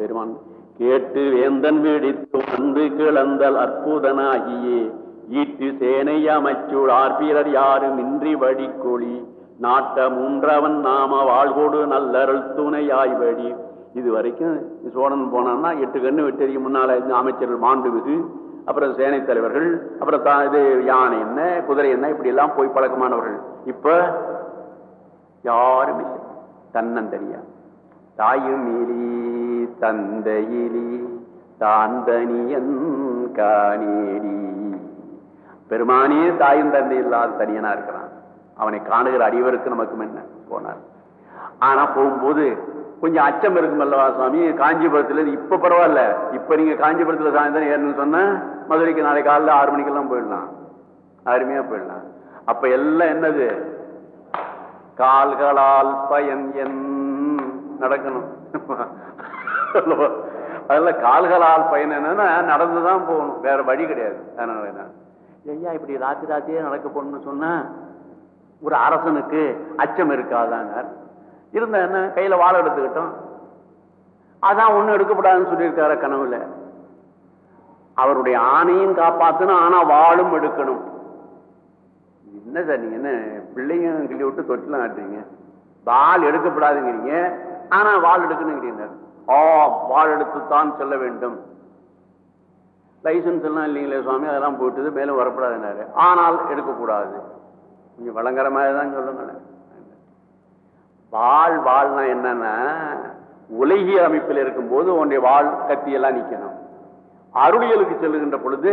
பெருமான் கேட்டு வேந்தன் வீடித்து வந்து கிளந்தல் அற்புதனாகியே. ஈட்டு சேனை அமைச்சுள் ஆர்பீரர் யாரும் இன்றி வழிக்கொழி நாட்ட மூன்றவன் நாம வாழ்கோடு நல்லருள் துணையாய் வழி. இது வரைக்கும் சோழன் போனான்னா எட்டு கண்ணு வெட்டறிக்கு முன்னால இந்த அமைச்சர்கள் மாண்புமிகு அப்புறம் சேனை தலைவர்கள் அப்புறம் தா- இது யானை என்ன குதிரை என்ன இப்படி எல்லாம் போய் பழக்கமானவர்கள். இப்ப யாரும் இல்லை. தன்னந்தனியா. மீறி தந்தையிலி தாந்தனியன் காணேடி. பெருமானே தாயும் தந்தை இல்லாத தனியனா இருக்கிறான். அவனை காணுகிற அடிவருக்கு நமக்கு என்ன? போனார். ஆனா போகும்போது கொஞ்சம் அச்சம் இருக்கும் அல்லவா சுவாமி? காஞ்சிபுரத்துல இப்ப பரவாயில்ல. இப்ப நீங்க காஞ்சிபுரத்துல சாயந்தரம் ஏறணும்னு சொன்னா? மதுரைக்கு நாளை காலைல ஆறு மணிக்கெல்லாம் போயிடலாம். அருமையா போயிடலாம். அப்ப எல்லாம் என்னது? கால்களால் பயன் என் நடக்கணும். அதெல்லாம் கால்களால் பயன் என்னன்னா நடந்துதான் போகணும். வேற வழி கிடையாது. அதனால என்ன? ஐயா இப்படி ராத்திரி ராத்திரியே நடக்க போகணும்னு சொன்னால் ஒரு அரசனுக்கு அச்சம் இருக்காதாங்க இருந்த என்ன? கையில் வாழை எடுத்துக்கிட்டோம். அதான் ஒன்றும் எடுக்கப்படாதுன்னு சொல்லியிருக்காரு கனவுல. அவருடைய ஆணையும் காப்பாத்தணும் ஆனால் வாழும் எடுக்கணும். என்ன சார் நீங்க என்ன பிள்ளைங்க கிள்ளி விட்டு தொட்டிலாம் ஆட்டுறீங்க? வாள் எடுக்கப்படாதுங்கிறீங்க. ஆனால் வாள் எடுக்கணுங்கிறீங்க. ஆ செல்ல வேண்டும். லைசன்ஸ் எல்லாம் இல்லைங்களே சுவாமி அதெல்லாம் போயிட்டது மேலும் வரப்படாதுனாரு ஆனால் எடுக்கக்கூடாது. கொஞ்சம் வழங்குற மாதிரி தான் சொல்லுங்களேன். வாழ் வாழ்னா என்னன்னா உலகிய அமைப்பில் இருக்கும்போது உன்னுடைய வாழ் கத்தியெல்லாம் நிற்கணும் நிக்கணும். அருளியலுக்கு செல்லுகின்ற பொழுது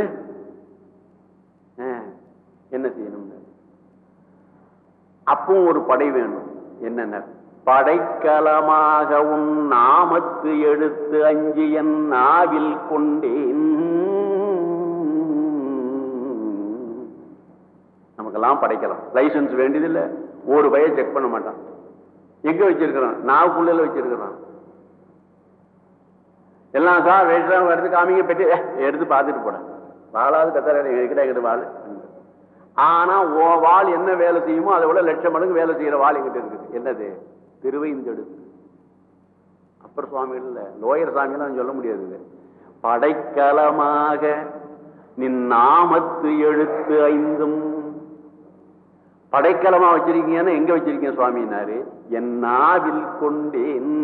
என்ன செய்யணும் அப்பவும் ஒரு படை வேணும். என்னென்ன? படைக்கலமாக உன் நாமத்து எடுத்து அஞ்சு என் நாவில் கொண்டேன். நமக்கெல்லாம் படைக்கலாம். லைசன்ஸ் வேண்டியதில்லை. ஒரு பய செக் பண்ண மாட்டான். எங்க வச்சிருக்கிறான்? நாவுக்குள்ள வச்சிருக்கிறான். எல்லாம் சார் வெயிட்லாம் வருது காமிங்க பெட்டி. எடுத்து பார்த்துட்டு போனேன் வாழாவது கத்தார எங்கிட்ட எங்கிட்ட வாழ்? ஆனா ஓ வாள் என்ன வேலை செய்யுமோ அதை விட லட்சம் மடங்கு வேலை செய்யற வாள் எங்கிட்ட இருக்குது. என்னது? திருவைந்தெடுத்து அப்பர் சுவாமிகள் இல்ல லோயர் சாமியெல்லாம் சொல்ல முடியாது படைக்கலமாக நின் நாமத்து எழுத்து ஐந்தும். படைக்கலமா வச்சிருக்கீங்கன்னா எங்க வச்சிருக்கீங்க சுவாமினாரு? என் நாவில் கொண்டேன்.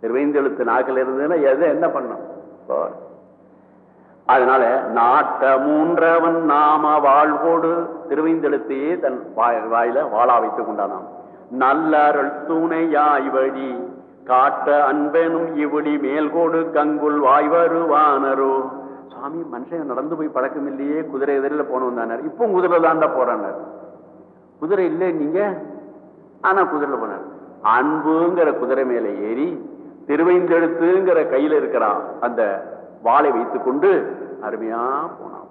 திருவைந்தெழுத்து நாக்கில் இருந்ததுன்னா எதை என்ன பண்ணும் அதனால நாட்ட மூன்றவன் நாம வாழ்வோடு திருவைந்தெழுத்தையே தன் வாய் வாயில வாழா வைத்துக் கொண்டானாம். நல்லருள் துணையாய் வழி காட்ட அன்பெனும் இவடி மேல்கோடு கங்குல் வாய் வருவானரோ சாமி மனுஷன் நடந்து போய் பழக்கம் இல்லையே குதிரை எதிரில போனவன் தானார் இப்போ குதிரை தாண்டா போறானார் குதிரை இல்லை நீங்க? ஆனா குதிரையில் போனார். அன்புங்கிற குதிரை மேல ஏறி திருவைந்தெழுத்துங்கிற கையில இருக்கிறான் அந்த வாளை வைத்துக் கொண்டு அருமையா போனான்.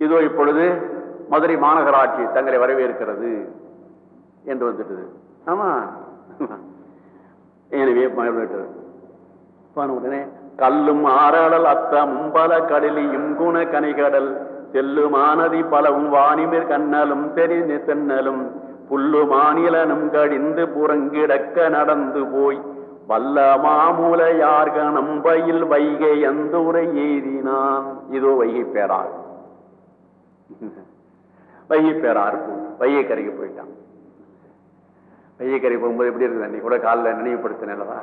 இதோ இப்பொழுது மதுரை மாநகராட்சி தங்களை வரவேற்கிறது என்று வந்துட்டது. ஆமா. எனவே வரவேற்றது போன உடனே கல்லும் ஆறாடல் அத்த மும்பல கடலியும் குண கனிகடல் செல்லுமானதி பலவும் வாணிமிர் கண்ணலும் தெரிந்து தென்னலும் புல்லு மாநிலனும் கடிந்து புறங்கிடக்க நடந்து போய் வல்ல மாமூலையார் பயில் வைகை அந்துரை எய்தினான். இதோ வைகை பேரார். வைகை பேரார் போ வைகை கரைக்கு போயிட்டான். வைகை கரை போகும்போது எப்படி இருக்குது? அன்னைக்கு கூட காலில் நினைவுபடுத்தினல்லவா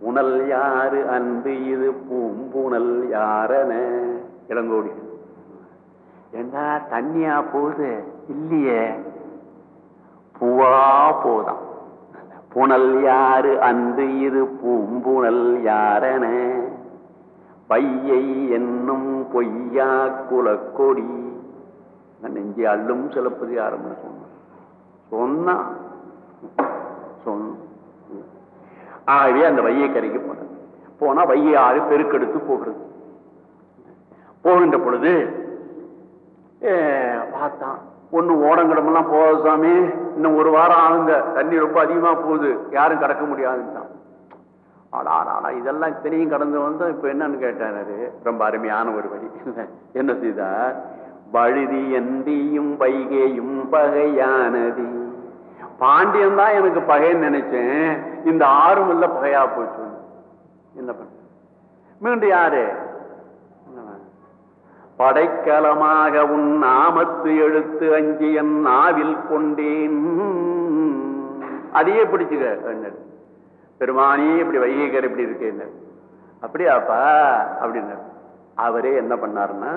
புனல் யாரு அன்பு இது? பூம்புணல் யாரன இளங்கோடி. என்ன தண்ணியா போகுது? இல்லையே. பூவா போதாம். புனல் யாரு அன்று இது பூம்புணல் யாரன? பையை என்னும் பொய்யா குலக்கொடி. நெஞ்சி அள்ளும் சிலப்பதி ஆரம்பி சொன்னான் சொன்னா. சொன்ன ஆகவே அந்த வையை கரைக்கு போனது. போனா வையை ஆறு பெருக்கெடுத்து போகிறது. போகின்ற பொழுது ஏ, பார்த்தான். ஒண்ணு ஓடங்கிடமெல்லாம் போகாது சாமி. இன்னும் ஒரு வாரம் ஆகுங்க. தண்ணி ரொம்ப அதிகமா போகுது. யாரும் கடக்க முடியாதுன்ட்டான். ஆடா ஆடா இதெல்லாம் இத்தனையும் கடந்து வந்தோம். இப்ப என்னன்னு கேட்டாரு ரொம்ப அருமையான ஒரு வழி. என்ன செய்தார் வழுதி எந்தியும் வைகையும் பகையானதி. பாண்டியன் தான் எனக்கு பகைன்னு நினைச்சேன். இந்த ஆறும் இல்ல பகையா போச்சு என்ன பண்ண? மீண்டும் யாரு? படைக்கலமாக உன் நாமத்து எழுத்து அஞ்சி என் நாவில் கொண்டேன். அதையே பிடிச்சுக்க கண்ணர் பெருமானி இப்படி வைகைக்கர் இப்படி இருக்கேன் அப்படியாப்பா அப்படின்னு. அவரே என்ன பண்ணாருன்னா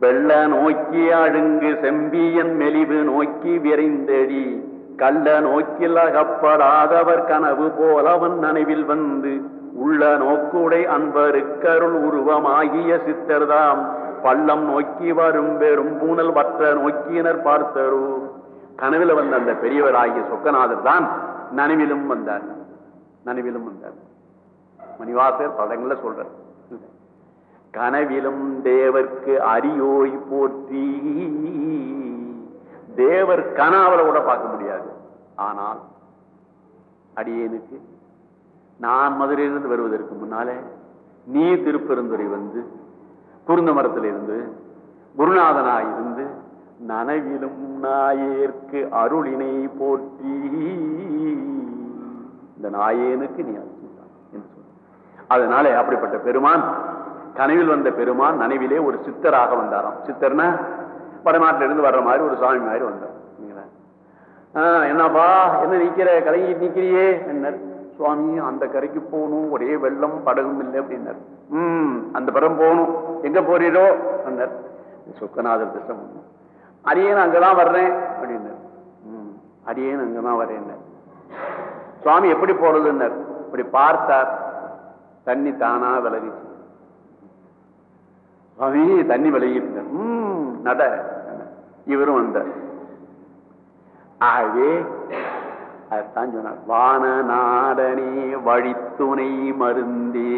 வெள்ள நோக்கி அழுங்கு செம்பியன் மெலிவு நோக்கி விரைந்தடி. கள்ள நோக்கில் அகப்படாதவர் கனவு போல அவன் நனைவில் வந்து உள்ள நோக்குடை அன்பருக்கருள் உருவமாகிய சித்தர்தாம். பள்ளம் நோக்கி வரும் பெரும் பூனல் வற்ற நோக்கியினர் பார்த்தரு. கனவுல வந்த அந்த பெரியவராகிய சொக்கநாதர் தான் நனவிலும் வந்தார். நனவிலும் வந்தார். மணிவாசர் பதங்கள சொல்றார். கனவிலும் தேவர்க்கு அரியோய் போற்றி. தேவர் கனாவல கூட பார்க்க முடியாது. ஆனால் அடியேனுக்கு நான் மதுரையிலிருந்து வருவதற்கு முன்னாலே நீ திருப்பெருந்துறை வந்து குருந்த மரத்தில் இருந்து குருநாதனாய் இருந்து நனவிலும் நாயேற்கு அருளினை போற்றி. இந்த நாயேனுக்கு நீ அதனால அதனாலே அப்படிப்பட்ட பெருமான் கனவில் வந்த பெருமான் நனவிலே ஒரு சித்தராக வந்தாராம். சித்தர்னா வடநாட்டிலிருந்து வர்ற மாதிரி ஒரு சாமி மாதிரி வந்தார். என்னப்பா என்ன நிக்கிற? கலங்கி நிக்கிறியே என்ன சுவாமி அந்த கரைக்கு போகணும் ஒரே வெள்ளம் படகும் இல்லை அப்படின்னார். ம் அந்த படம் போகணும். எங்க போறீரோ? அண்ணர் சொக்கநாதர் திட்டம் அடியேன் அங்கதான் வர்றேன் அப்படின்னார். ம் அடியேன் அங்கதான் வரேன் சுவாமி எப்படி போறதுன்னார். இப்படி பார்த்தார். தண்ணி தானா விலகி சுவாமி தண்ணி விலகிட்டு ம் நட. இவரும் வந்தார். ஆகவே அதான் சொன்னார் வான நாடனே வழித்துணை மருந்தே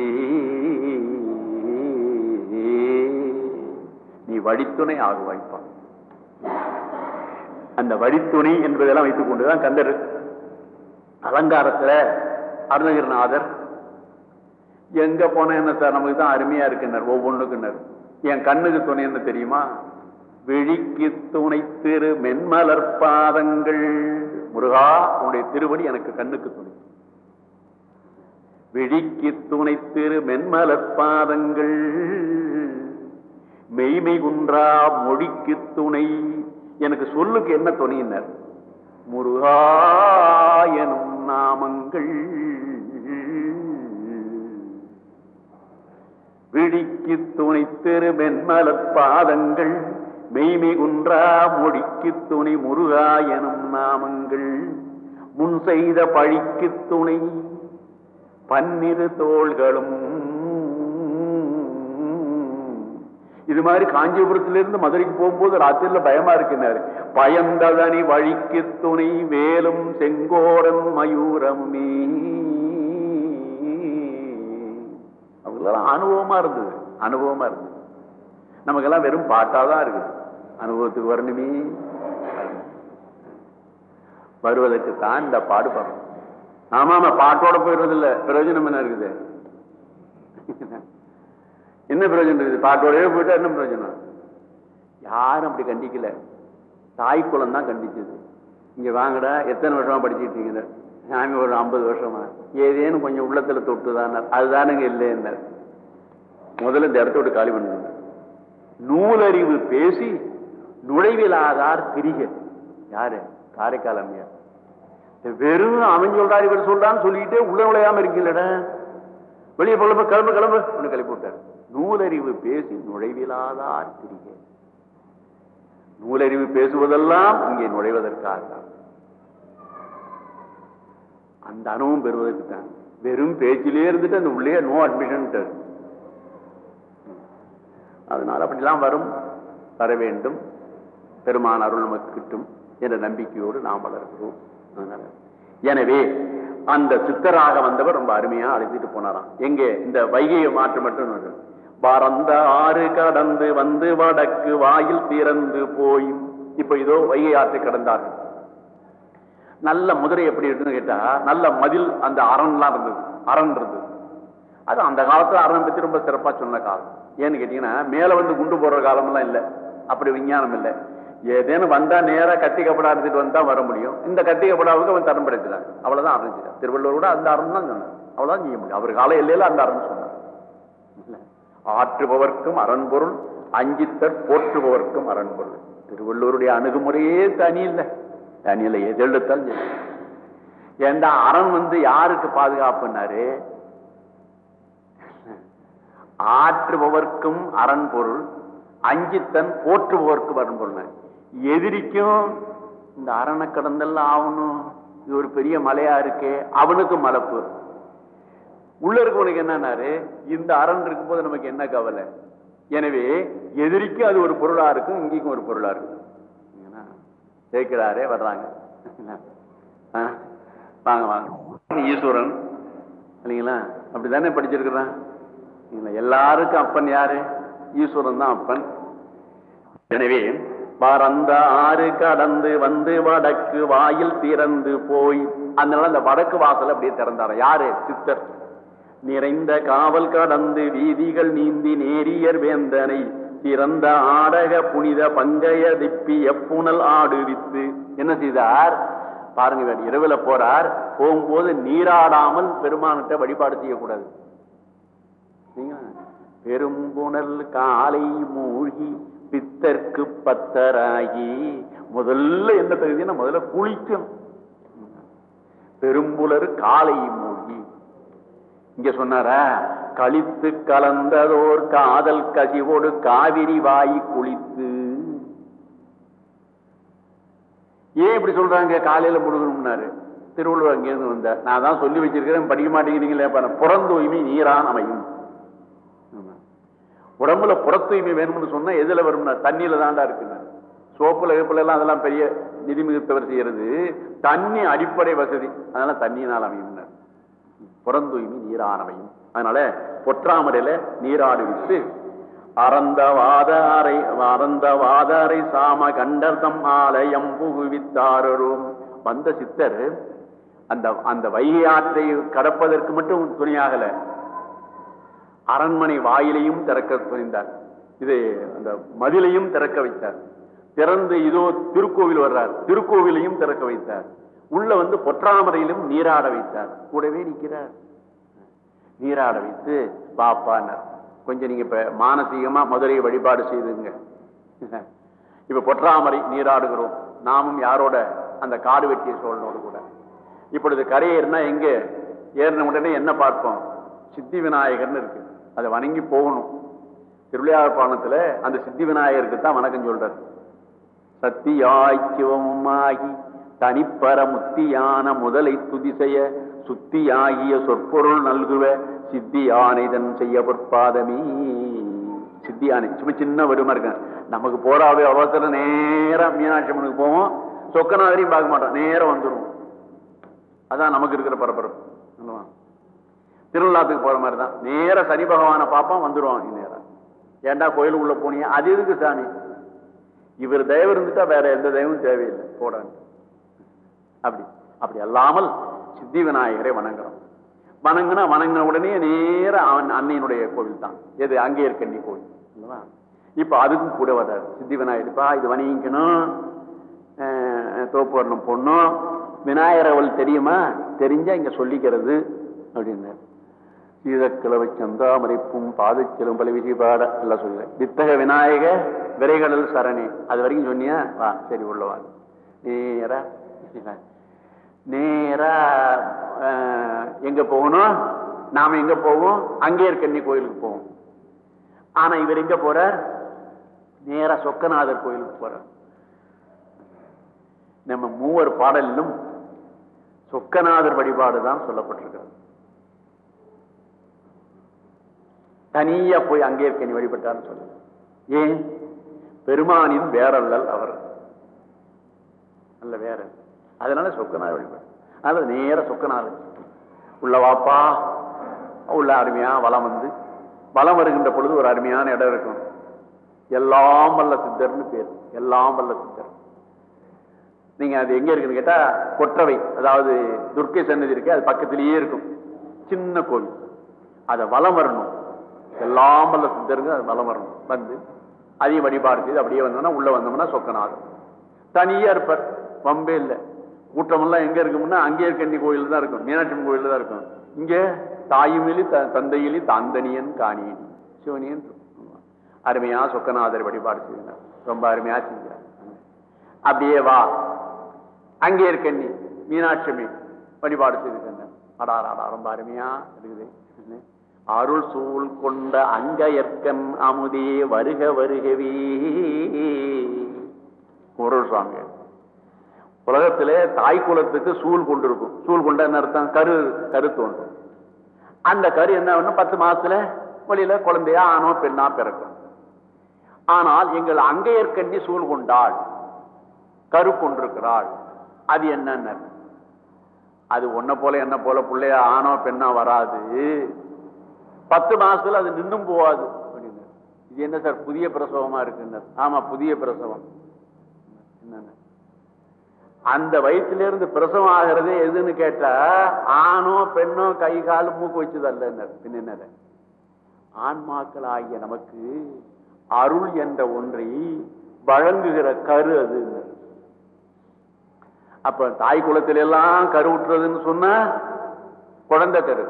நீ வழித்துணை ஆக வைப்பான் அந்த வழித்துணை என்பதெல்லாம் வைத்துக் கொண்டுதான் கந்தர் அலங்காரத்துல அருணகிரிநாதர் எங்க போன என்ன சார் நமக்கு தான் அருமையா இருக்குனர் ஒவ்வொன்றுக்குனர் என் கண்ணுக்கு துணை என்ன தெரியுமா? விழிக்கு துணை திரு மென்மலர் பாதங்கள். முருகா உன்னுடைய திருவடி எனக்கு கண்ணுக்கு துணை. விழிக்கு துணை திரு மென்மலர் பாதங்கள். மெய்மை குன்றா மொழிக்கு துணை. எனக்கு சொல்லுக்கு என்ன துணையினர்? முருகா எனும் நாமங்கள். விழிக்கு துணை திரு மென்மல பாதங்கள். மெய்மை குன்றா மொழிக்கு துணை முருகா எனும் நாமங்கள். முன் செய்த பழிக்கு துணை பன்னிரு தோள்களும். இது மாதிரி காஞ்சிபுரத்திலிருந்து மதுரைக்கு போகும்போது ராத்திரில பயமா இருக்குன்னாரு பயந்ததனி வழிக்கு துணை வேலும் செங்கோடன் மயூரமே அவங்களெல்லாம் அனுபவமா இருந்தது அனுபவமா இருந்தது. நமக்கெல்லாம் வெறும் பாட்டாதான் இருக்குது. அனுபவத்துக்கு வரணுமே. வருவதற்கு தான் இந்த பாடுபடுறோம் ஆமா ஆமா பாட்டோட போயிடுறதில்ல. பிரயோஜனம் என்ன இருக்குது? என்ன பிரயோஜனம் இருக்குது? பாட்டோடவே போயிட்டா என்ன பிரயோஜனம்? யாரும் அப்படி கண்டிக்கல. தாய் குளம் தான் கண்டிச்சது. இங்க வாங்கடா எத்தனை வருஷமா படிச்சுட்டு இருக்கீங்க? சாமி ஒரு ஐம்பது வருஷமா. ஏதேனும் கொஞ்சம் உள்ளத்துல தொட்டுதான் அதுதானுங்க இல்லைன்னார். முதல்ல இந்த இடத்த விட்டு காலி பண்ணுங்க. நூலறிவு பேசி நுழைவிலாதார் திரிக யாரு? காரைக்கால் அம்மையார். வெறும் அவன் சொல்றாரு இவர் சொல்றான்னு சொல்லிட்டு உள்ள நுழையாம இருக்கீங்களடா. வெளியே கிளம்பு கிளம்பு கிளம்பு ஒண்ணு கிளப்பி விட்டார். நூலறிவு பேசி நுழைவிலாதார் திரிக நூலறிவு பேசுவதெல்லாம் இங்கே நுழைவதற்காக தான் அந்த அனுபவம் பெறுவதற்கு தான். வெறும் பேச்சிலே இருந்துட்டு அந்த உள்ளே நோ அட்மிஷன் அதனால அப்படிலாம் வரும் வர வேண்டும். பெருமான் அருள் நமக்கு கிட்டும் என்ற நம்பிக்கையோடு நாம் வளர்க்கிறோம் அதனால. எனவே அந்த சித்தராக வந்தவர் ரொம்ப அருமையா அழைத்துட்டு போனாராம். எங்கே? இந்த வைகையை மாற்று மட்டும் பறந்த ஆறு கடந்து வந்து வடக்கு வாயில் திறந்து போய். இப்ப இதோ வைகை ஆற்றை கடந்தார்கள். நல்ல முதிரை எப்படி இருக்குன்னு கேட்டா நல்ல மதில் அந்த அரண்லாம் இருந்தது. அரண் இருந்தது. அது அந்த காலத்துல அரண் பத்தி ரொம்ப சிறப்பா சொன்ன காலம். ஏன்னு கேட்டீங்கன்னா மேல வந்து குண்டு போடுற காலமெல்லாம் இல்லை. அப்படி விஞ்ஞானம் இல்லை. ஏதேனும் வந்தா நேரா கத்தி கப்படா எடுத்துட்டு வந்தா வர முடியும். இந்த கத்தி கப்படாவுக்கு அவன் தரம் படைக்கிறான் அவ்வளவுதான் அரைஞ்சிட்டான் திருவள்ளுவர் கூட அந்த அறம் தான் சொன்னார். அவ்வளவுதான் செய்ய முடியும். அவர் கால எல்லையில அந்த அறம் சொன்னார். ஆற்றுபவர்க்கும் ஆற்றுபவர்க்கும் அரண்பொருள் அஞ்சித்தர் போற்றுபவர்க்கும் அரண்பொருள் திருவள்ளுவருடைய அணுகுமுறையே தனி இல்லை. தனி இல்லை. எது எடுத்தாலும் சரி. ஏண்டா அறம் வந்து யாருக்கு பாதுகாப்புனாரு ஆற்றுபவர்க்கும் அரண் பொருள் அஞ்சித்தன் போற்றுபவர்க்கும் அரண் பொருள் எதிரிக்கும் இந்த அரணை கடந்தெல்லாம் ஆகணும். இது ஒரு பெரிய மலையா இருக்கே அவனுக்கும் மலப்பு. உள்ள இருக்கவனுக்கு என்னன்னாரு? இந்த அரண் இருக்கும்போது நமக்கு என்ன கவலை? எனவே எதிரிக்கும் அது ஒரு பொருளா இருக்கும் இங்கேயும் ஒரு பொருளா இருக்கும். கேட்கிறாரே சேர்க்கிறாரே வர்றாங்க. ஆ? வாங்க வாங்க. ஈஸ்வரன் இல்லைங்களா? அப்படித்தானே படிச்சிருக்கிறான்? எல்லாருக்கும் அப்பன் யாரு? ஈஸ்வரன் தான் அப்பன். எனவே பரந்த ஆறு கடந்து வந்து வடக்கு வாயில் திறந்து போய். அதனால அந்த வடக்கு வாசல் அப்படியே திறந்தார. யாரு? சித்தர். நிறைந்த காவல் கடந்து வீதிகள் நீந்தி நேரியர் வேந்தனை திறந்த ஆடக புனித பங்கைய திப்பி எப்புணல் ஆடுவித்து என்ன செய்தார்? பாருங்க இவர் இரவுல போறார். போகும்போது நீராடாமல் பெருமானத்தை வழிபாடு செய்யக்கூடாது. பெரும்புணல் காலை மூழ்கி பித்தர்க்கு பத்தராகி. முதல்ல என்ன தகுதினா முதல்ல குளிக்கணும். பெரும்புலர் காலை மூழ்கி. இங்க சொன்னாரா? கழித்து கலந்ததோர் காதல் கசிவோடு காவிரி வாய் குளித்து. ஏன் இப்படி சொல்றாங்க? காலையில முழுகணும்னாரு. திருவள்ளுவர் அங்கிருந்து வந்தார். நான் தான் சொல்லி வச்சிருக்கிறேன் படிக்க மாட்டேங்கிறீங்களே பாருங்க. புறந்தூய்மை நீரான் அமையும். உடம்புல புற தூய்மை வேணும்னு சொன்னா எதுல வரும்னா? தண்ணியில தாண்டா இருக்குங்க சோப்புல கிப்புல எல்லாம் அதெல்லாம் பெரிய நிதி மிகுத்தவர் செய்யறது. தண்ணி அடிப்படை வசதி. அதனால தண்ணியினால் அமையும் புறந்தூய்மை நீரானவையும் அதனால பொற்றாமரையில நீராடு விட்டு அறந்தவாத வாதாரை அறந்த சாம கண்டர்தம் ஆலயம் புகுவித்தாரரும். வந்த சித்தர் அந்த அந்த வைகை ஆற்றை கடப்பதற்கு மட்டும் துணையாகல. அரண்மனை வாயிலையும் திறக்க துணிந்தார். இது அந்த மதிலையும் திறக்க வைத்தார். திறந்து இதோ திருக்கோவில் வர்றார். திருக்கோவிலையும் திறக்க வைத்தார். உள்ள வந்து பொற்றாமரையிலும் நீராட வைத்தார். கூடவே நிற்கிறார். நீராட வைத்து பாப்பான்னார் கொஞ்சம் நீங்க இப்ப மானசீகமா மதுரையை வழிபாடு செய்துங்க. இப்ப பொற்றாமரை நீராடுகிறோம். நாமும் யாரோட அந்த காடு வெட்டிய சோழனோடு கூட. இப்பொழுது கரையேறினா எங்க? ஏறின உடனே என்ன பார்ப்போம்? சித்தி விநாயகர்னு இருக்கு. அதை வணங்கி போகணும். திருவிளையார் பாலத்தில் அந்த சித்தி விநாயகருக்கு தான் வணக்கம் சொல்றாரு. சத்தியாய் சிவமுமாகி தனிப்பர முத்தியான முதலை துதிசெய சுத்தியாகிய சொற்பொருள் நல்குவ சித்தி ஆனைதன் செய்ய பொற்பாதமே. சித்தியானை சும்மா சின்ன வருமா இருக்கேன். நமக்கு போறாவே அவசரம் நேரம் மீனாட்சி அம்மனுக்கு போவோம். சொக்கநாதரையும் பார்க்க மாட்டோம். நேரம் வந்துடும் அதான் நமக்கு இருக்கிற பரபரப்பு. திருவிழாத்துக்கு போற மாதிரி தான். நேர சனி பகவானை பார்ப்பான் வந்துடுவான் நேரம் ஏன்டா கோயிலுக்குள்ள போனீங்க? அது எதுக்கு சாமி? இவர் தெய்வம் இருந்துட்டா வேற எந்த தெய்வமும் தேவையில்லை. போடான்னு அப்படி. அப்படி அல்லாமல் சித்தி விநாயகரை வணங்குறோம். வணங்குனா வணங்கின உடனே நேர அவன் அன்னையினுடைய கோவில் தான். எது? அங்கே இருக்கண்டி கோவில். அல்லவா? இப்ப அதுக்கும் கூட வராது. சித்தி விநாயகர்ப்பா இது வணங்கிக்கணும். தோப்பு வரணும் பொண்ணும். விநாயகர் அவள் தெரியுமா? தெரிஞ்சா இங்க சொல்லிக்கிறது. அப்படின்னாரு. சீதக்கிழவை சந்தாமரைப்பும் பாதச்சிலும் பல விசி பாட எல்லாம் சொல்லுவேன் வித்தக விநாயக விரைகடல் சரணி. அது வரைக்கும் சொன்னியா? வா சரி உள்ளவா நேரா நேரா எங்க போகணும்? நாம எங்க போவோம்? அங்கே இருக்கண்ணி கோயிலுக்கு போவோம். ஆனா இவர் எங்க போறார்? நேரா சொக்கநாதர் கோயிலுக்கு போறார். நம்ம மூவர் பாடலிலும் சொக்கநாதர் வழிபாடு தான் சொல்லப்பட்டிருக்கிறது. தனியா போய் அங்கே இருக்க நீ வழிபட்டான்னு சொல்லு. ஏன்? பெருமானின் வேறல்லல் அவர். அல்ல வேற. அதனால சொக்கநாத வழிபாடு. அதனால நேர சொக்கநாதர் உள்ள வாப்பா. உள்ள அருமையா வலம் வந்து வலம் வருகின்ற பொழுது ஒரு அருமையான இடம் இருக்கும். எல்லாம் வல்ல சித்தர்னு பேர். எல்லாம் வல்ல சித்தர். நீங்க அது எங்க இருக்குன்னு கேட்டா கொற்றவை. அதாவது துர்க்கை சன்னதி இருக்கு அது பக்கத்திலேயே இருக்கும். சின்ன கோவில். அதை வலம் வரணும். எல்லாம் வல்ல சித்தருக்கு அது வலம் வரணும். வந்து அதையும் வழிபாடு செய்து அப்படியே வந்தோம்னா உள்ள வந்தோம்னா சொக்கநாதர். தனியா இருப்பார். பம்பே இல்லை. கூட்டமெல்லாம் எங்க இருக்கும்னா அங்கே இருக்கண்ணி கோயில் தான் இருக்கும். மீனாட்சி கோயில் தான் இருக்கும். இங்கே தாயுமிலி த தந்தையிலி தாந்தனியன் காணியன் சிவனியன் அருமையா சொக்கநாதர் வழிபாடு செய்தார் ரொம்ப அருமையா செஞ்சார். அப்படியே வா. அங்கே இருக்கண்ணி மீனாட்சி அம்மி வழிபாடு செய்திருக்கின்றனர் அடாராடா ரொம்ப அருமையா இருக்குது. அருள் சூழ் கொண்ட அங்கயற்கன் அமுதே வருக வருகவே. குரல் சுவாமி உலகத்திலே தாய் குலத்துக்கு சூழ் கொண்டிருக்கும். சூழ் கொண்ட என்ன அர்த்தம்? கரு கரு தோன்றும். அந்த கரு என்ன ஆகும் பத்து மாசத்துல வழியில குழந்தையா ஆணோ பெண்ணா பிறக்கும். ஆனால் எங்கள் அங்கையற்கண்ணி சூழ் கொண்டாள் கரு கொண்டிருக்கிறாள். அது என்னன்னு? அது ஒன்ன போல என்ன போல பிள்ளைய ஆணோ பெண்ணா வராது. பத்து மாசத்துல அது நின்றும் போகாது. அப்படின்னு இது என்ன சார் புதிய பிரசவமா இருக்குன்னு? ஆமா புதிய பிரசவம். என்னன்னு? அந்த வயிற்றுல இருந்து பிரசவம் ஆகிறதே எதுன்னு கேட்டா ஆணோ பெண்ணோ கை கால் மூக்கு வச்சதல்ல பின்ன என்னது? ஆன்மாக்கள் ஆகிய நமக்கு அருள் என்ற ஒன்றை வழங்குகிற கரு அது அப்ப தாய் குலத்தில எல்லாம் கருவுற்றுறதுன்னு சொன்ன குழந்தை கரு.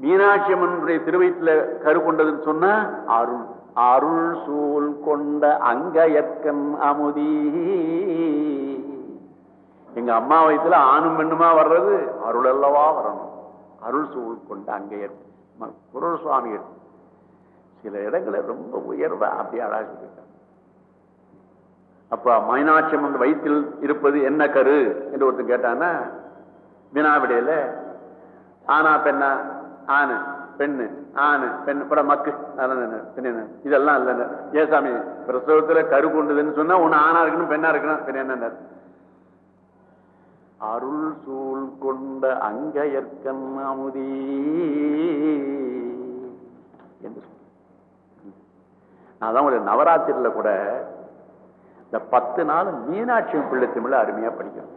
மீனாட்சி அம்மனுடைய திருவயிற்றுல கரு கொண்டதுன்னு சொன்னா அருள். அருள் சூழ் கொண்ட அங்கயற்கன் அமுதி. எங்க அம்மா வயசுல ஆணும் பெண்ணுமா வர்றது? அருள் அல்லவா வரணும். அருள் சூழ் கொண்ட அங்கயற்கன் குரல் சுவாமிகள் சில இடங்களை ரொம்ப உயர்வ அப்படி அழகா சொல்லியிருக்காங்க. அப்ப மீனாட்சி அம்மன் வயிற்றில் இருப்பது என்ன கரு? என்று ஒருத்தன் கேட்டான்னா வினாவிடையில ஆனா பெண்ணா ஆணு பெண்ணு ஆணு பெண் பட மக்கு. அதான் இதெல்லாம் இல்ல ஏசாமி பிரசவத்துல கரு கொண்டதுன்னு சொன்னா ஒண்ணு ஆணா இருக்கணும் பெண்ணா இருக்கணும். பின்ன என்ன அருள் சூழ் கொண்ட அங்கயற்கன் அமுதி. என்று நான் தான் ஒரு நவராத்திரியில கூட இந்த பத்து நாள் மீனாட்சி பிள்ளை தமிழ அருமையா படிக்கும்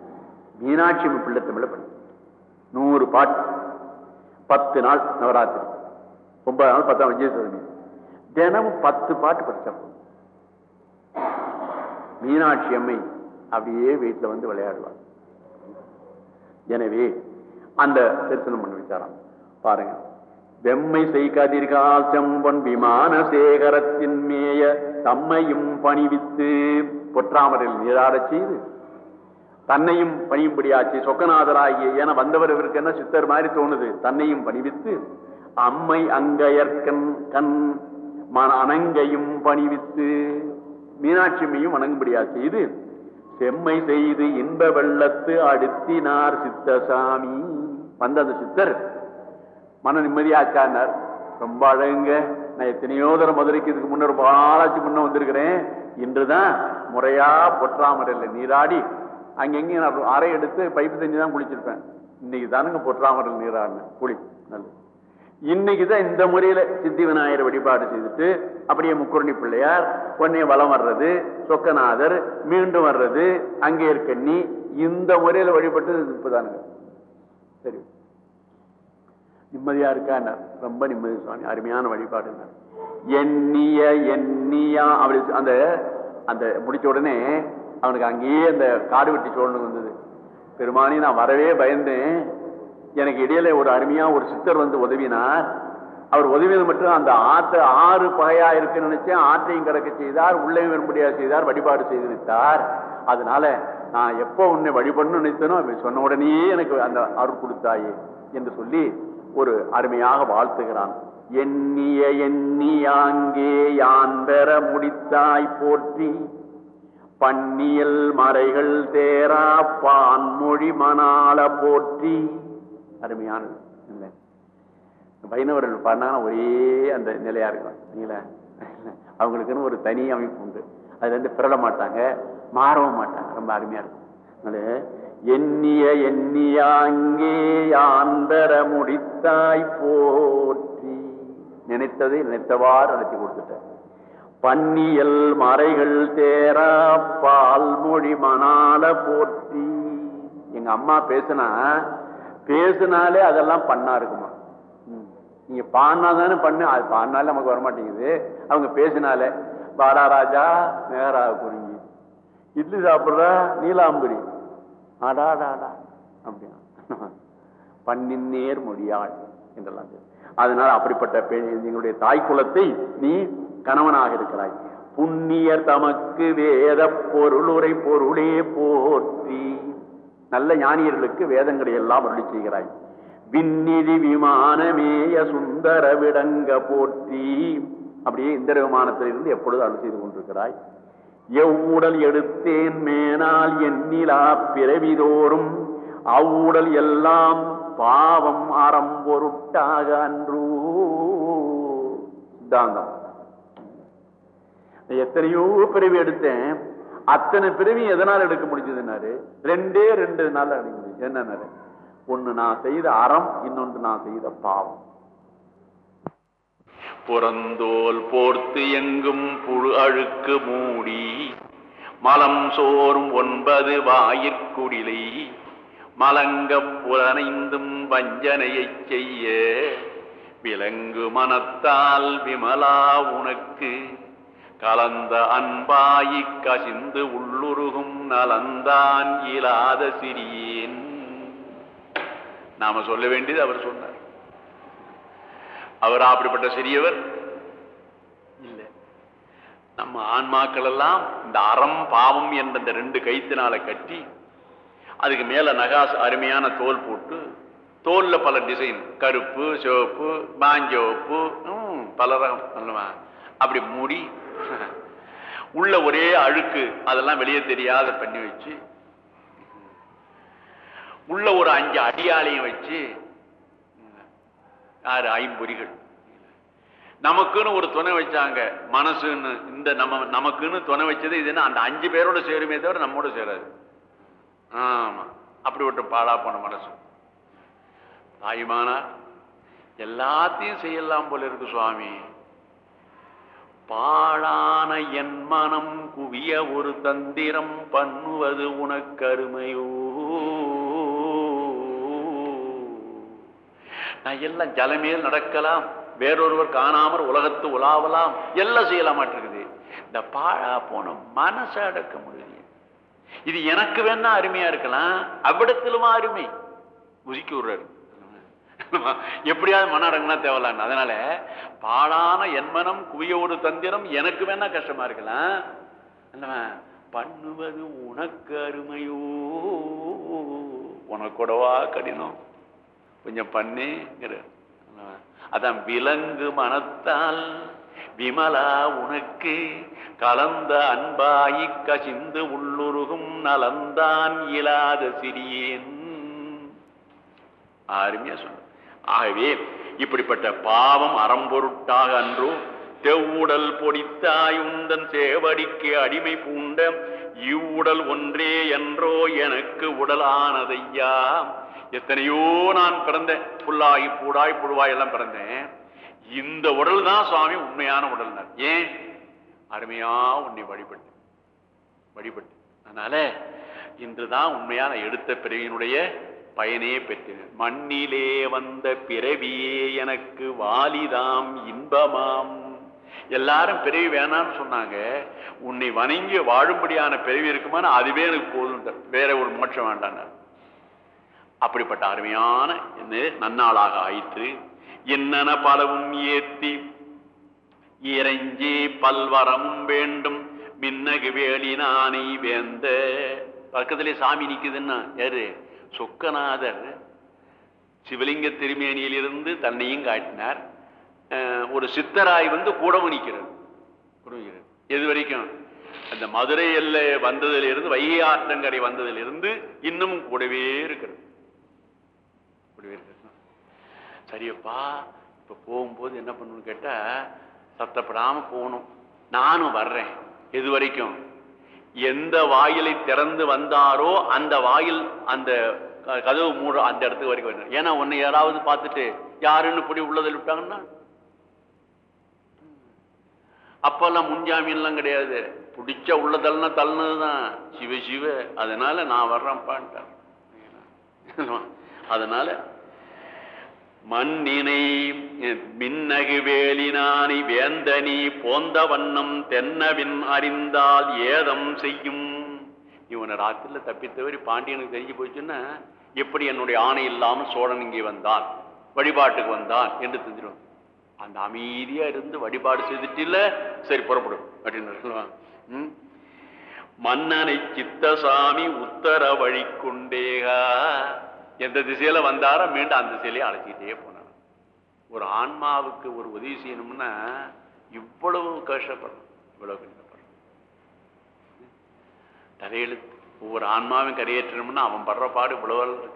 மீனாட்சி பிள்ளை தமிழ படிக்கும் நூறு பாட்டு. பத்து நாள் நவராத்திரி. ஒன்பது நாள் பத்தாம் விஜயசதமி தினமும் பத்து பாட்டு படிச்சா மீனாட்சி அம்மை அப்படியே வீட்டில் வந்து விளையாடுவார் எனவே அந்த தரிசனம் பண்ணி வச்சாராம் பாருங்க. வெம்மை செய்காதிர்கால் செம்பொன் விமான சேகரத்தின் மேய தம்மையும் பணிவித்து பொற்றாமரில் நீராடச் செய்து தன்னையும் பணியும்படியாச்சு. சொக்கநாதராகிய என வந்தவர் இவருக்கு என்ன சித்தர் மாதிரி தோணுது? தன்னையும் பணிவித்து அம்மை அங்கையற்கண் கண் மன அனங்கையும் பணிவித்து மீனாட்சியம்மையும் வணங்கும்படியா செய்து செம்மை செய்து இன்ப வெள்ளத்து அடுத்தினார் சித்தசாமி. வந்த அந்த சித்தர் மன நிம்மதியாச்சானார். ரொம்ப அழகுங்க. நான் எத்தனையோ தரம் மதுரைக்கு இதுக்கு முன்ன ரொம்ப ஆளாச்சு முன்ன வந்திருக்கிறேன். இன்றுதான் முறையா பொற்றாமரையில் நீராடி அங்கெங்கேயும் நான் அறை எடுத்து பைப்பு தண்ணி தான் குளிச்சிருப்பேன். இன்னைக்கு தானுங்க பொற்றாமரல் நீராடினேன் குளி. நல்லது. இன்னைக்கு தான் இந்த முறையில சித்தி விநாயகர் வழிபாடு செய்துட்டு அப்படியே முக்குரணி பிள்ளையார் உடனே வலம் வர்றது சொக்கநாதர் மீண்டும் வர்றது அங்கே இருக்கண்ணி இந்த முறையில வழிபட்டு இப்பதானுங்க. சரி. நிம்மதியா இருக்கா என்ன? ரொம்ப நிம்மதி சுவாமி. அருமையான வழிபாடு எண்ணிய எண்ணியா அப்படி அந்த அந்த முடிச்ச உடனே அவனுக்கு அங்கேயே அந்த காடு வெட்டி சோழனுக்கு வந்தது. பெருமானி நான் வரவே பயந்தேன். எனக்கு இடையில ஒரு அருமையா ஒரு சித்தர் வந்து உதவினார். அவர் உதவியது மட்டும் அந்த ஆற்று ஆறு பகையா இருக்குன்னு நினைச்சேன். ஆற்றையும் கிடக்க செய்தார் உள்ளே வரும்படியா செய்தார் வழிபாடு செய்து விட்டார் அதனால நான் எப்போ உன்னை வழிபடணும்னு நினைத்தனோ அப்படி சொன்ன உடனேயே எனக்கு அந்த அருள் கொடுத்தாயே என்று சொல்லி ஒரு அருமையாக வாழ்த்துகிறான். எண்ணிய எண்ணியாங்கே யான் பெற முடித்தாய் போற்றி. பன்னியல் மறைகள் தேரா பான்மொழி மணால போற்றி. அருமையானது இல்லை வைணவர்கள் ஒரே அந்த நிலையா இருக்கும். அவங்களுக்குன்னு ஒரு தனி அமைப்பு உண்டு. அதுல இருந்து பிறட மாட்டாங்க மாறவும் மாட்டாங்க. ரொம்ப அருமையா இருக்கும். அதனால எண்ணிய எண்ணியாங்கே ஆந்தர முடித்தாய் போற்றி. நினைத்ததை நினைத்தவாறு நடத்தி கொடுத்துட்டேன். பன்னியல் மறைகள் தேரா பால்மொழி மணால போற்றி. எங்க அம்மா பேசுனா பேசுனாலே அதெல்லாம் பண்ணா இருக்குமா? ம். நீங்க பாடினா தானே பண்ணு அது பாடினாலே நமக்கு வரமாட்டேங்குது. அவங்க பேசினாலே பாடா ராஜா நேரா குறிஞ்சி. இட்லி சாப்பிடுற நீலாம்புரி. அடாடாடா அப்படியா? பண்ணின் நேர் மொழியாள் என்றெல்லாம் அதனால அப்படிப்பட்ட பெண் எங்களுடைய தாய் குலத்தை நீ கணவனாக இருக்கிறாய். புண்ணியர் தமக்கு வேத பொருளுரை பொருளே போற்றி. நல்ல ஞானியர்களுக்கு வேதங்களை எல்லாம் அருளி செய்கிறாய். விண்ணிதி விமானமேய சுந்தர விடங்க போற்றி. அப்படியே இந்திர விமானத்திலிருந்து எப்பொழுது அருள் செய்து கொண்டிருக்கிறாய்? எவ்வுடல் எடுத்தேன் மேனால் எண்ணிலா பிறவிதோறும். அவ்வுடல் எல்லாம் பாவம் அறம் பொருட்டாக அன்று. சித்தாந்தம். எத்தனையோ பிறவி எடுத்தேன். அத்தனை பிறவி எதனால் எடுக்க முடிஞ்சதுன்னாரு? ரெண்டே ரெண்டு நாள் எடுக்க என்னன்னாரு? ஒண்ணு நான் செய்த அறம் இன்னொன்று நான் செய்த பாவம். புறந்தோல் போர்த்து எங்கும் புழு அழுக்கு மூடி மலம் சோறும் ஒன்பது வாயிற்குடிலை மலங்க புலனைந்தும் வஞ்சனையைச் செய்ய விலங்கு மனத்தால் விமலா உனக்கு கலந்த அன்பாயி கசிந்து உள்ளுருகும் நலந்தான் இயலாத சிறியேன். நாம சொல்ல வேண்டியது அவர் சொன்னார். அவர் அப்படிப்பட்ட சிறியவர் இல்லை. நம்ம ஆன்மாக்கள் எல்லாம் இந்த அறம் பாவம் என்ற இந்த ரெண்டு கைத்தினால கட்டி அதுக்கு மேல நகாஸ் அருமையான தோல் போட்டு தோல்ல பல டிசைன் கருப்பு சிவப்பு பாஞ்சோப்பு பல ரகம் அல்லவா? அப்படி மூடி உள்ள ஒரே அழுக்கு அதெல்லாம் வெளியே தெரியாத பண்ணி வச்சு உள்ள ஒரு அஞ்சு அடியாலையும் வச்சு யாரு ஐம்பொறிகள். நமக்குன்னு ஒரு துணை வச்சாங்க மனசுன்னு இந்த நம்ம நமக்குன்னு துணை வச்சது இது அந்த அஞ்சு பேரோட சேருமே தவிர நம்மோட சேராது. ஆமா அப்படி ஒரு பாழா போன மனசு. தாயுமானா எல்லாத்தையும் செய்யலாம் போல இருக்கு சுவாமி. பாழான என் மனம் குவிய ஒரு தந்திரம் பண்ணுவது உனக்கருமையோ? நான் எல்லாம் ஜலமேல் நடக்கலாம். வேறொருவர் காணாமல் உலகத்து உலாவலாம். எல்லாம் செய்யலாமாட்டிருக்குது இந்த பாழா போன மனசை அடக்க முடியல இது எனக்கு வேணா அருமையா இருக்கலாம். அவ்விடத்திலுமா அருமை. உதிக்கி விடுறாரு. எப்படியாவது மன அடங்குனா தேவலான்னு. அதனால பாழான என்மனம் குவியோடு தந்திரம் எனக்கு வேணா கஷ்டமா இருக்கலாம். பண்ணுவது உனக்கு அருமையோ? உனக்கூடவா கடினம். கொஞ்சம் பண்ணுங்கிற. அதான் விலங்கு மனத்தால் விமலா உனக்கு கலந்த அன்பாயி கசிந்து உள்ளுருகும் நலந்தான் இயலாத சிறியேன். அருமையா சொன்ன. ஆகவே இப்படிப்பட்ட பாவம் அறம்பொருட்டாக அன்றோ தெவ்வுடல் பொடித்தாய் உந்தன் சேவடிக்கு அடிமை பூண்ட இவ்வுடல் ஒன்றே என்றோ எனக்கு உடலானதையா? எத்தனையோ நான் பிறந்தேன் புல்லாகி பூடாய் புழுவாய் எல்லாம் பிறந்தேன். இந்த உடல் தான் சுவாமி உண்மையான உடல் ஏன்? அருமையா உன்னை வழிபட்டு வழிபட்டு. அதனால இன்றுதான் உண்மையான எடுத்த பிறவியினுடைய பயனே பெற்றேன் மண்ணிலே வந்த பிறவியே எனக்கு வாலிதாம் இன்பமாம். எல்லாரும் பிறவி வேணாம்னு சொன்னாங்க. உன்னை வணங்கி வாழும்படியான பிறவி இருக்குமான்னு அதுவே எனக்கு போதும் வேற ஒரு மோட்சம் வேண்டாங்க அப்படிப்பட்ட அருமையான என்ன நன்னாளாக ஆயிற்று. என்னென்ன பலவும் ஏத்தி இறைஞ்சி பல்வரமும் வேண்டும். மின்னகு வேலினானை வேந்த. பக்கத்திலே சாமி நிக்குதுன்னா யாரு? சொக்கநாதர் சிவலிங்க திருமேனியிலிருந்து தன்னையும் காட்டினார். ஒரு சித்தராய் வந்து கூடவும் கூடவும் நிற்கிறார். எது வரைக்கும்? அந்த மதுரை எல்லை வந்ததிலிருந்து வைகை ஆற்றங்கரை வந்ததிலிருந்து இன்னமும் கூடவே இருக்கிறது. கூடவே இருக்கிறது. சரியப்பா இப்ப போகும்போது என்ன பண்ணணும்னு கேட்டா சத்தப்படாம போகணும். நானும் வர்றேன். எது வரைக்கும்? எந்த வாயிலை திறந்து வந்தாரோ அந்த வாயில் அந்த கதவு மூட அந்த இடத்துக்கு வரைக்கும் வரணும் ஏன்னா உன்னை யாராவது பார்த்துட்டு யாருன்னு இப்படி உள்ளதில் விட்டாங்கன்னா? அப்பெல்லாம் முன்ஜாமீன்லாம் கிடையாது. பிடிச்ச உள்ளதெல்லாம் தள்ளினதுதான். சிவ சிவ அதனால நான் வர்றேன்ப்பான்ட்டார் அதனால மண்ணினை மின்னகு வேலினானி வேந்தனி போந்த வண்ணம் தென்னவின் அறிந்தால் ஏதம் செய்யும். இவனை ராத்திரில தப்பித்தவரி பாண்டியனுக்கு தெரிஞ்சு போச்சுன்னா எப்படி என்னுடைய ஆணை இல்லாமல் சோழன் இங்கே வந்தான் வழிபாட்டுக்கு வந்தான் என்று தெரிஞ்சிடும். அந்த அமைதியா இருந்து வழிபாடு செய்துட்டு இல்ல சரி புறப்படும் அப்படின்னு சொல்லுவாங்க ம்? மன்னனை சித்தசாமி உத்தர வழி கொண்டேகா. எந்த திசையில வந்தாரோ மீண்டும் அந்த திசையிலேயே அழைச்சிக்கிட்டே போனார். ஒரு ஆன்மாவுக்கு ஒரு உதவி செய்யணும்னா இவ்வளவு கஷ்டப்படணும் இவ்வளவு கஷ்டப்படணும். தலையெழுத்து ஒவ்வொரு ஆன்மாவும் கரையேற்றணும்னா அவன் படுற பாடு இவ்வளவு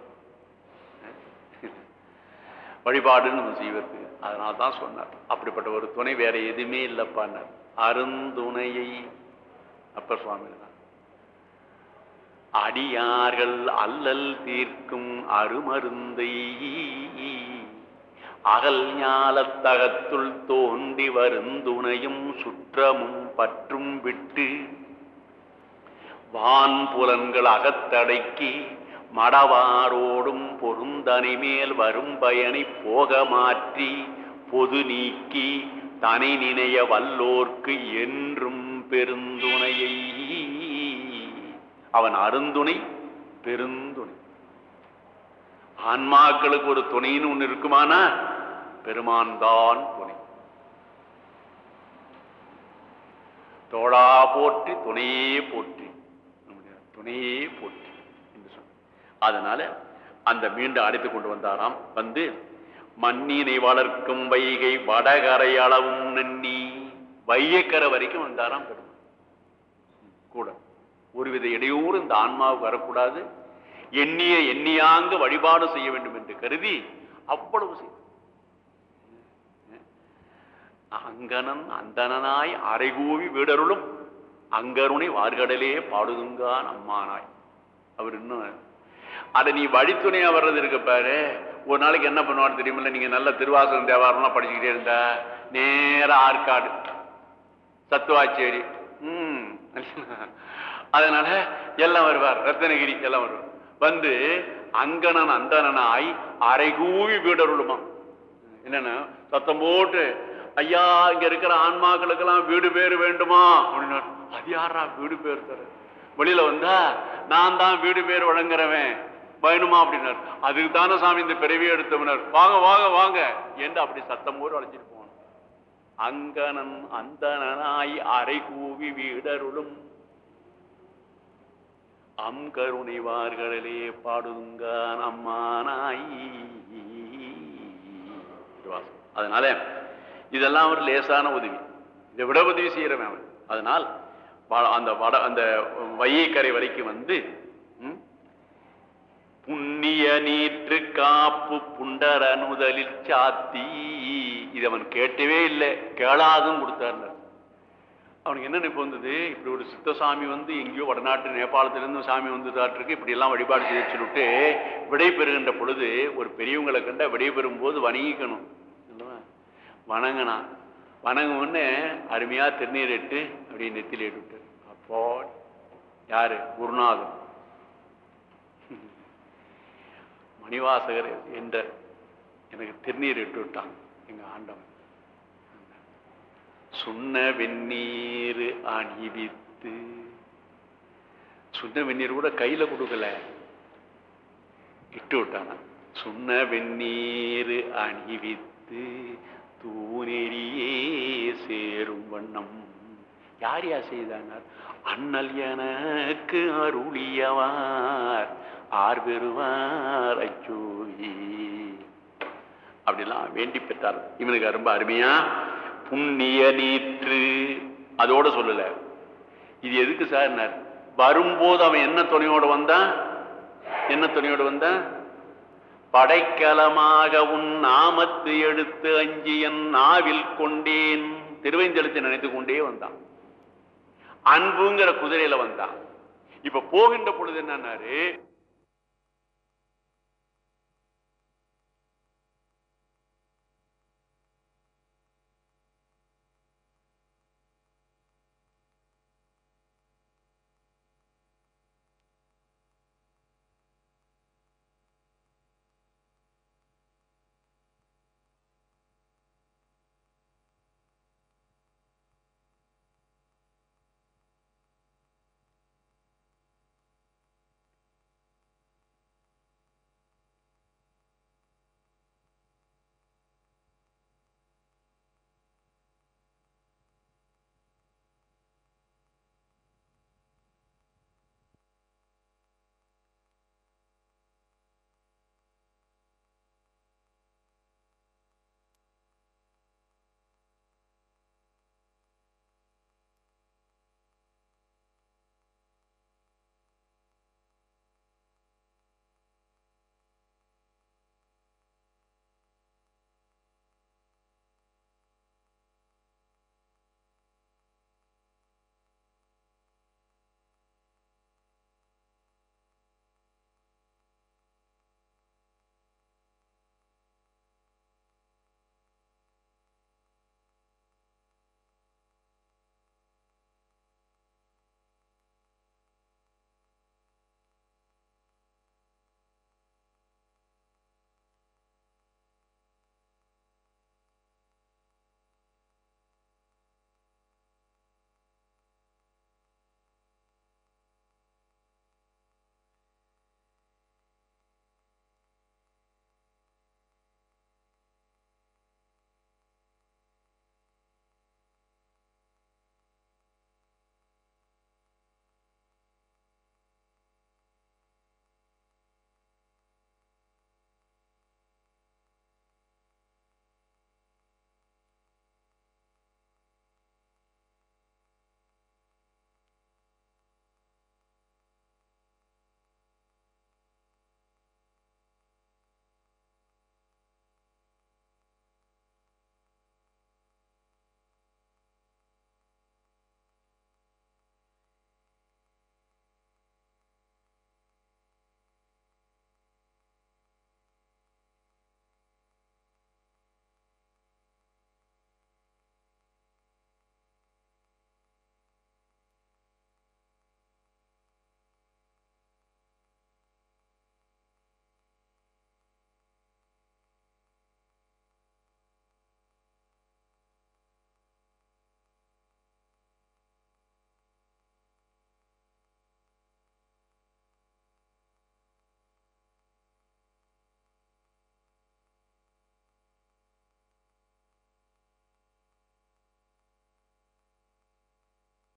வழிபாடுன்னு நம்ம செய்வதற்கு அதனால தான் சொன்னார். அப்படிப்பட்ட ஒரு துணை வேற எதுவுமே இல்லைப்பான்னார். அருந்துணையை அப்பர் சுவாமி தான் அடியார்கள் அல்லல் தீர்க்கும் அருமருந்தை. அகல் ஞாலத்தகத்துள் தோன்றி வருந்துணையும் சுற்றமும் பற்றும் விட்டு வான் புலன்கள் அகத்தடக்கி மடவாரோடும் பொருந்தனை மேல் வரும் பயனை போக மாற்றி பொது நீக்கி தனி நினைய வல்லோர்க்கு என்றும் பெருந்துணையை. அவன் அருந்துணை பெருந்துணை. ஆன்மாக்களுக்கு ஒரு துணைன்னு ஒண்ணு இருக்குமானா? பெருமான் தான் துணை. தோழா போற்றி துணையே போற்றி. துணையே போற்றி என்று சொன்ன அதனால அந்த மீண்டும் அழைத்து கொண்டு வந்தாராம். வந்து மண்ணினை வளர்க்கும் வைகை வடகரை அளவும் நன்னி. வையக்கரை வரைக்கும் வந்தாராம் பெருமான். கூட. ஒருவித இடையூறு இந்த ஆன்மாவுக்கு வரக்கூடாது. எண்ணிய எண்ணியாங்கு வழிபாடு செய்ய வேண்டும் என்று கருதி அவ்வளவு செய்ய அங்கனன் அந்தனாய் அரைகூவி வீடருளும். அங்கருணை வார்கடலே பாடுதுங்கான் அம்மானாய். அவர் இன்னும் அதை நீ வழித்துணையா வர்றது இருக்க பாரு. ஒரு நாளைக்கு என்ன பண்ணுவார் தெரியுமில்ல? நீங்க நல்ல திருவாசகம் தேவாரம்லாம் படிச்சுக்கிட்டே இருந்தா நேர ஆற்காடு. சத்துவாச்சேரி. ம். அதனால எல்லாம் வருவார். ரத்தனகிரி எல்லாம் வருவார். வந்து அங்கனன் அந்தனாய் அரைகூவி வீடருளுமா என்னன்னா? சத்தம் போட்டு ஐயா இங்க இருக்கிற ஆன்மாக்களுக்கெல்லாம் வீடு பேர் வேண்டுமா? அப்படின்னு அது யாரா வீடு பேர் தர? வெளியில வந்தா நான் தான் வீடு பேர் வழங்குறவன். வேணுமா? அப்படின்னாரு. அதுக்கு தானே சாமி இந்த பிறவியை எடுத்தவனர். வாங்க வாங்க வாங்க. என்று அப்படி சத்தம் போட்டு அழைச்சிட்டு போனோம் அங்கனன் அந்தனாய் அரை கூவி வீடருளும் அம் கருணைவார்களே பாடுங்கான் நம்மானாய் திருவாசகம். அதனால இதெல்லாம் ஒரு லேசான உதவி. இதை விட உதவி செய்யறவன் அவன். அதனால் அந்த வட அந்த வையைக்கரை வரைக்கும் வந்து புண்ணிய நீற்று காப்பு புண்டர நுதலில் சாத்தி. இது அவன் கேட்டவே இல்லை. கேளாதும் கொடுத்தார். அவனுக்கு என்ன நினைப்பு வந்தது? இப்படி ஒரு சித்த சாமி வந்து எங்கேயோ வடநாட்டு நேபாளத்திலேருந்து சாமி வந்துதாட்டிருக்கு இப்படி எல்லாம் வழிபாடு செய்ய சொல்லிட்டு விடை பெறுகின்ற பொழுது ஒரு பெரியவங்களை கண்டா விடை பெறும்போது வணங்கிக்கணும். வணங்கினான் வணங்கும் உடனே திருநீர் இட்டு அப்படியே நெத்தியில் இட்டு அப்போ யார்? குருநாதன் மணிவாசகர் என்ற எனக்கு திருநீர் இட்டு விட்டான் எங்கள் ஆண்டவன். சுண்ண வெந்நீர் அணிவித்து. சுண்ண வெந்நீர் கூட கையில கொடுக்கல. இட்டு விட்டானா. சுண்ண வெந்நீர் அணிவித்து தூநெறியே சேரும் வண்ணம். யார் யார் செய்தானார்? அண்ணல் எனக்கு அருளியவார். ஆர் பெறுவார் அச்சோதி அப்படிலாம் வேண்டி பெற்றார். இவனுக்கு ரொம்ப அருமையா புண்ணிய நீற்று அதோட சொல்லல. இது எதுக்கு சார் வரும்போது அவன் என்ன துணையோடு வந்தான்? என்ன துணையோடு வந்தான்? படைக்கலமாக உன் நாமத்து எடுத்து அஞ்சி என் நாவில் கொண்டேன். திருவைந்தெழுத்தை நினைத்து கொண்டே வந்தான். அன்புங்கிற குதிரையில வந்தான். இப்ப போகின்ற பொழுது என்னன்னாரு